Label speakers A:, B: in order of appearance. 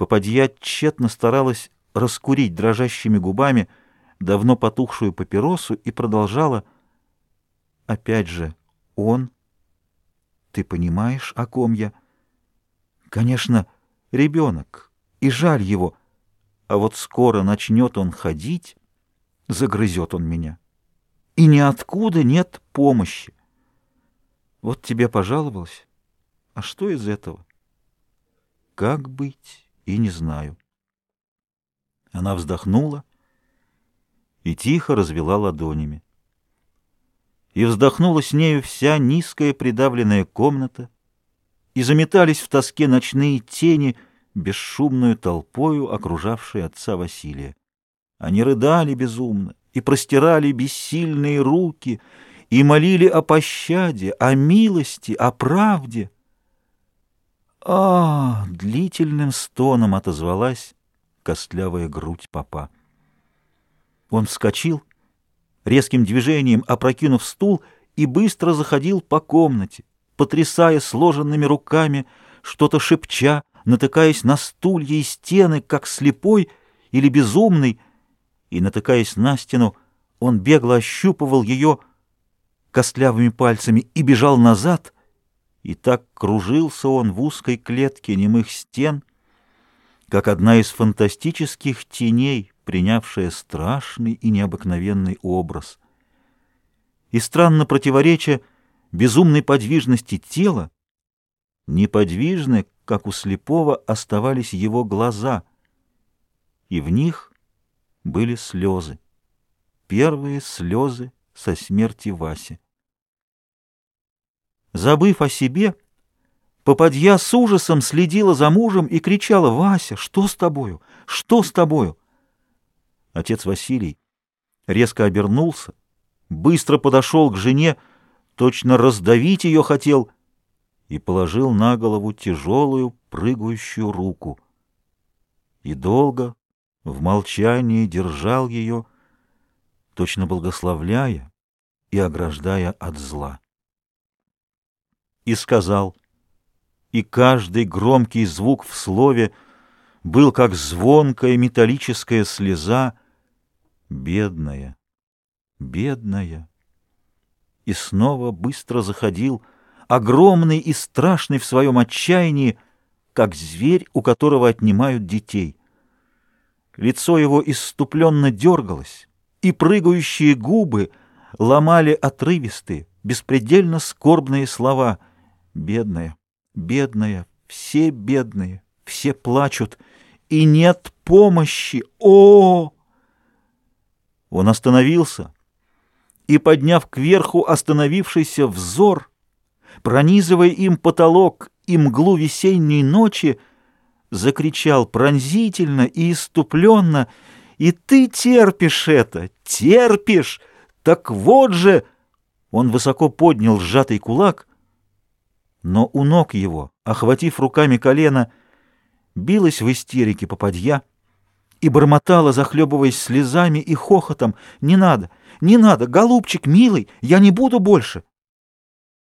A: Попадья тщетно старалась раскурить дрожащими губами давно потухшую папиросу и продолжала. Опять же, он... Ты понимаешь, о ком я? Конечно, ребенок, и жаль его. А вот скоро начнет он ходить, загрызет он меня. И ниоткуда нет помощи. Вот тебе пожаловалась. А что из этого? Как быть, и не знаю. Она вздохнула и тихо развела ладонями. И вздохнула с нею вся низкая придавленная комната, и заметались в тоске ночные тени, бесшумную толпою, окружавшие отца Василия. Они рыдали безумно и простирали бессильные руки, и молили о пощаде, о милости, о правде. А, длительным стоном отозвалась костлявая грудь папа. Он вскочил, резким движением опрокинув стул, и быстро заходил по комнате, потрясая сложенными руками, что-то шепча, натыкаясь на стулья и стены, как слепой или безумный, и, натыкаясь на стену, он бегло ощупывал ее костлявыми пальцами и бежал назад, и так кружился он в узкой клетке немых стен, как одна из фантастических теней, принявшая страшный и необыкновенный образ. И странно противоречия безумной подвижности тела, неподвижны, как у слепого, оставались его глаза, и в них были слезы, первые слезы со смерти Васи. Забыв о себе, Попадья с ужасом следила за мужем и кричала «Вася, что с тобою? Что с тобою?» Отец Василий резко обернулся, быстро подошел к жене, точно раздавить ее хотел и положил на голову тяжелую прыгающую руку. И долго в молчании держал ее, точно благословляя и ограждая от зла. И сказал — и каждый громкий звук в слове был как звонкая металлическая слеза, бедная, бедная. И снова быстро заходил, огромный и страшный в своем отчаянии, как зверь, у которого отнимают детей. Лицо его исступленно дергалось, и прыгающие губы ломали отрывистые, беспредельно скорбные слова «бедная, Бедная, все бедные, все плачут, и нет помощи. О! Он остановился и, подняв кверху остановившийся взор, пронизывая им потолок и мглу весенней ночи, закричал пронзительно и иступленно, «И ты терпишь это, терпишь! Так вот же!» Он высоко поднял сжатый кулак, но у ног его, охватив руками колено, билась в истерике попадья и бормотала, захлебываясь слезами и хохотом. «Не надо, не надо, голубчик, милый, я не буду больше!»